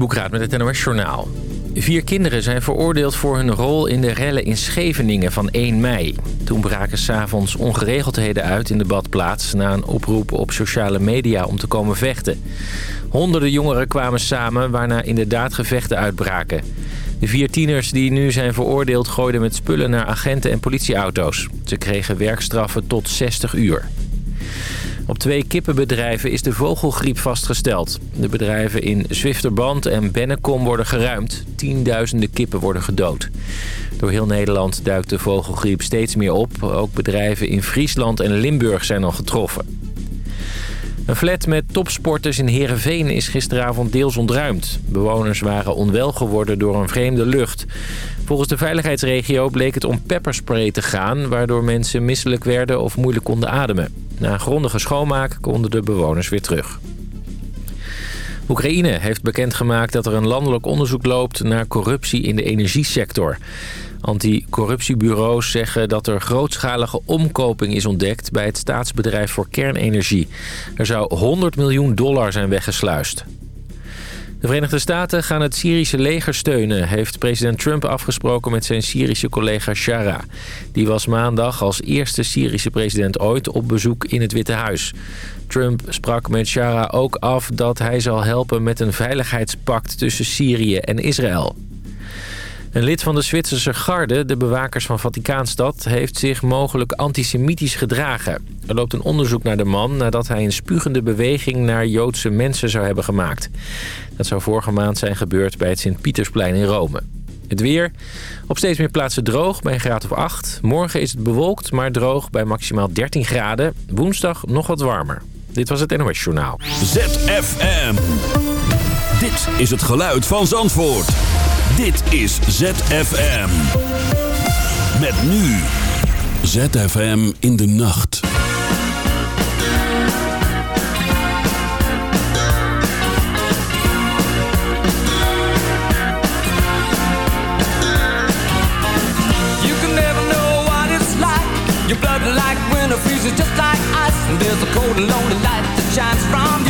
Boekraad met het NOS Journaal. Vier kinderen zijn veroordeeld voor hun rol in de rellen in Scheveningen van 1 mei. Toen braken s'avonds ongeregeldheden uit in de badplaats... na een oproep op sociale media om te komen vechten. Honderden jongeren kwamen samen waarna inderdaad gevechten uitbraken. De vier tieners die nu zijn veroordeeld gooiden met spullen naar agenten en politieauto's. Ze kregen werkstraffen tot 60 uur. Op twee kippenbedrijven is de vogelgriep vastgesteld. De bedrijven in Zwifterband en Bennekom worden geruimd. Tienduizenden kippen worden gedood. Door heel Nederland duikt de vogelgriep steeds meer op. Ook bedrijven in Friesland en Limburg zijn al getroffen. Een flat met topsporters in Heerenveen is gisteravond deels ontruimd. Bewoners waren onwel geworden door een vreemde lucht. Volgens de veiligheidsregio bleek het om pepperspray te gaan... waardoor mensen misselijk werden of moeilijk konden ademen. Na een grondige schoonmaak konden de bewoners weer terug. Oekraïne heeft bekendgemaakt dat er een landelijk onderzoek loopt naar corruptie in de energiesector. Anticorruptiebureaus zeggen dat er grootschalige omkoping is ontdekt bij het staatsbedrijf voor kernenergie. Er zou 100 miljoen dollar zijn weggesluist. De Verenigde Staten gaan het Syrische leger steunen... heeft president Trump afgesproken met zijn Syrische collega Shara. Die was maandag als eerste Syrische president ooit op bezoek in het Witte Huis. Trump sprak met Shara ook af dat hij zal helpen met een veiligheidspact tussen Syrië en Israël. Een lid van de Zwitserse garde, de bewakers van Vaticaanstad... heeft zich mogelijk antisemitisch gedragen. Er loopt een onderzoek naar de man nadat hij een spugende beweging... naar Joodse mensen zou hebben gemaakt. Dat zou vorige maand zijn gebeurd bij het Sint-Pietersplein in Rome. Het weer. Op steeds meer plaatsen droog bij een graad of 8. Morgen is het bewolkt, maar droog bij maximaal 13 graden. Woensdag nog wat warmer. Dit was het NOS Journaal. ZFM. Dit is het geluid van Zandvoort. Dit is ZFM. Met nu. ZFM in de nacht. You can never know what it's like. Your blood like winter freezes just like ice. And there's a cold and lonely light that shines from you.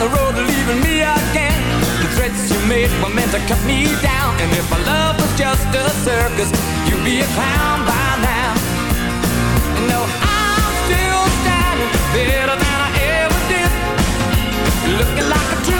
The road leaving me again. The threats you made were meant to cut me down. And if my love was just a circus, you'd be a clown by now. And no, I'm still standing better than I ever did. Looking like a true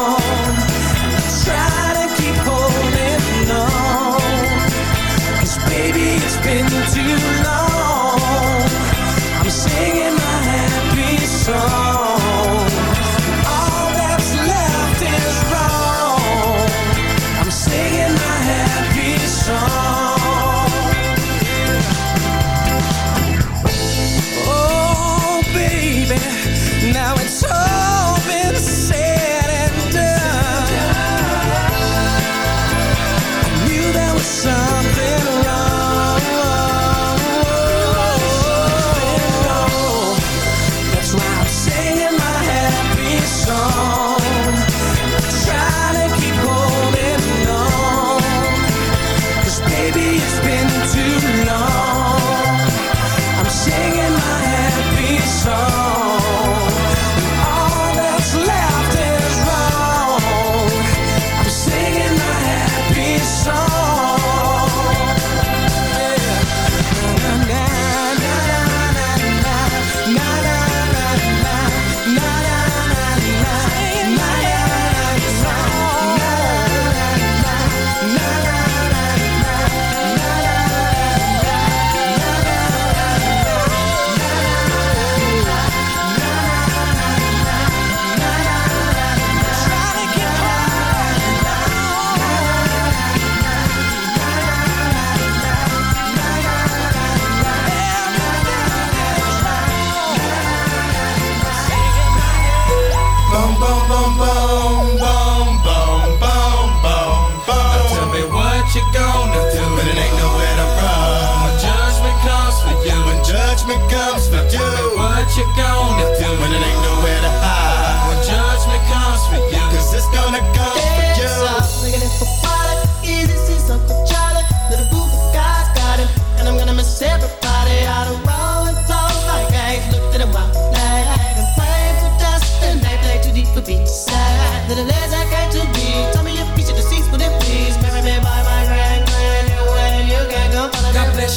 Too long. I'm singing my happy song.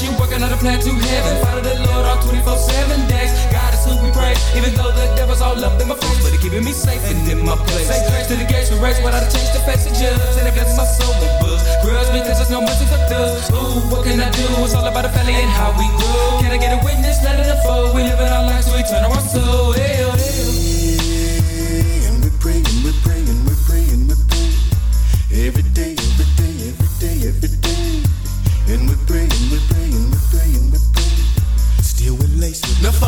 You, working on a plan to heaven. Follow the Lord all 24 7 days. God is who we praise. Even though the devil's all up in my face, but he keeping me safe and in my place. Say grace to the gates we race without a change to face the judge. And it blesses my soul with books. Grudge because there's no mercy for thugs. Ooh, what can I do? It's all about the family and how we grow. Can I get a witness? Let it unfold. We live in our lives, so we turn our soul. Hell, oh, hell. Oh.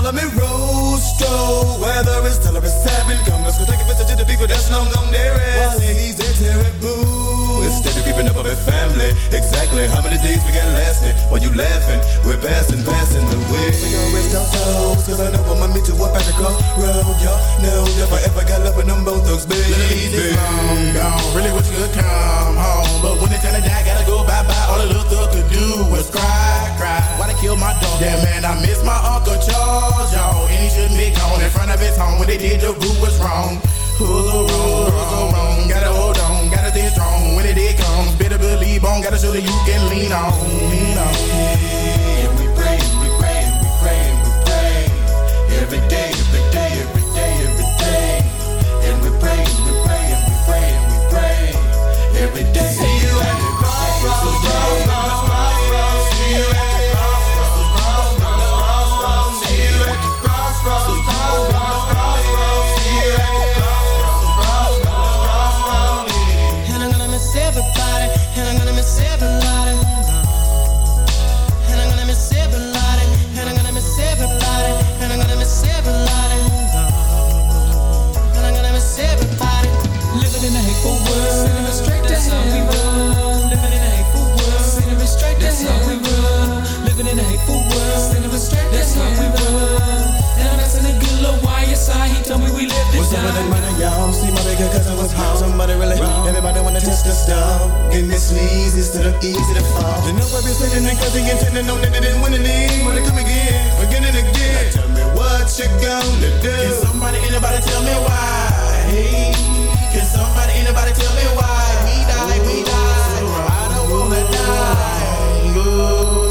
Follow me, Rostro. Weather is tell it's having. Come, let's go take a visit to the people that's long gone there. While he's there, terrible. Instead of keeping up with family. Exactly how many days we got lasting? While you laughing, we're passing, passing the way. We gon' rest our souls, cause I know I'ma meet you up at the crossroad. Y'all know if I ever got love with them both thugs, baby. Easy, long gone. Really wish you could come home. But when it's time to die, gotta go bye bye. All the little thug could do was cry, cried. Why they killed my dog? Yeah, man, I miss my Uncle Charles, y'all. And he shouldn't be gone in front of his home. when they did, the root was wrong. Who's the wrong? Who's so wrong? Gotta hold on, gotta stay strong. When it did come, better believe on. Gotta show that you can lean on. Lean on. And we pray, we pray, we pray, we pray. Every day, every day, every day, every day. And we pray, we pray, and we pray, and we pray. Every day. See you at the crossroads. y'all. See my bigger cousin was home. Somebody really wrong. Everybody wanna test the stuff. And this leads instead of easy to fall. The number be sitting in cause he intended no that they didn't win the league. Wanna come again, again and again. Now tell me what you gonna do. Can somebody, anybody tell me why? Hey, can somebody, anybody tell me why? We die, we die. I don't wanna die. Ooh.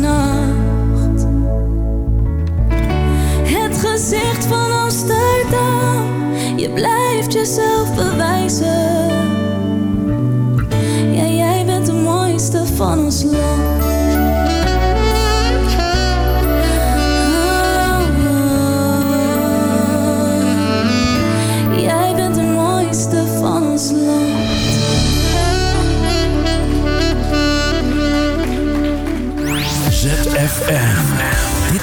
nacht. Het gezicht van Amsterdam, je blijft jezelf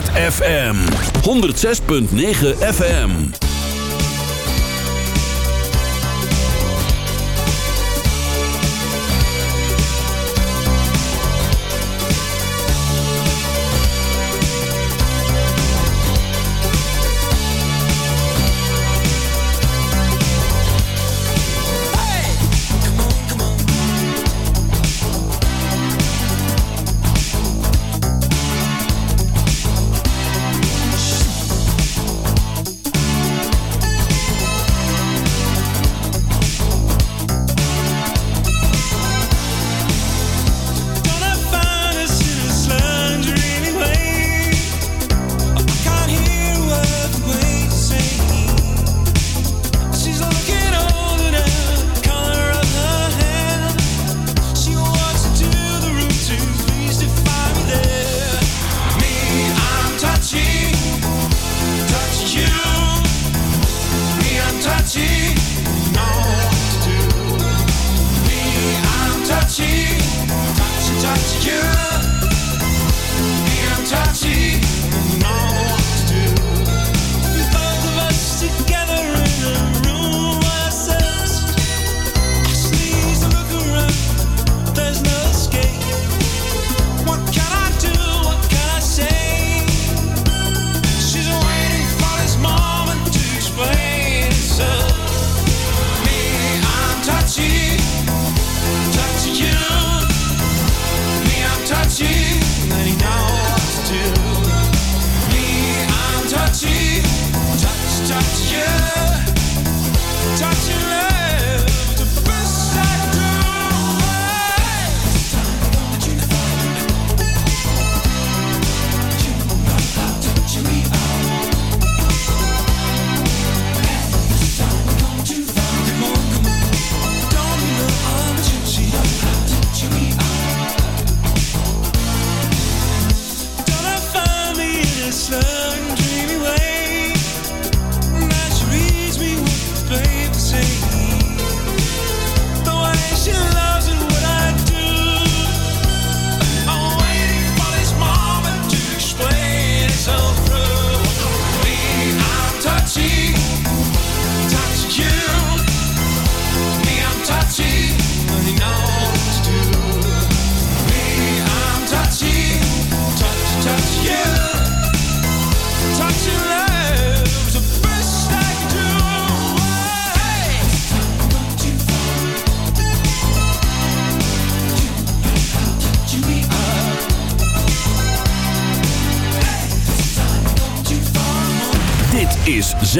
ZFM 106.9 FM.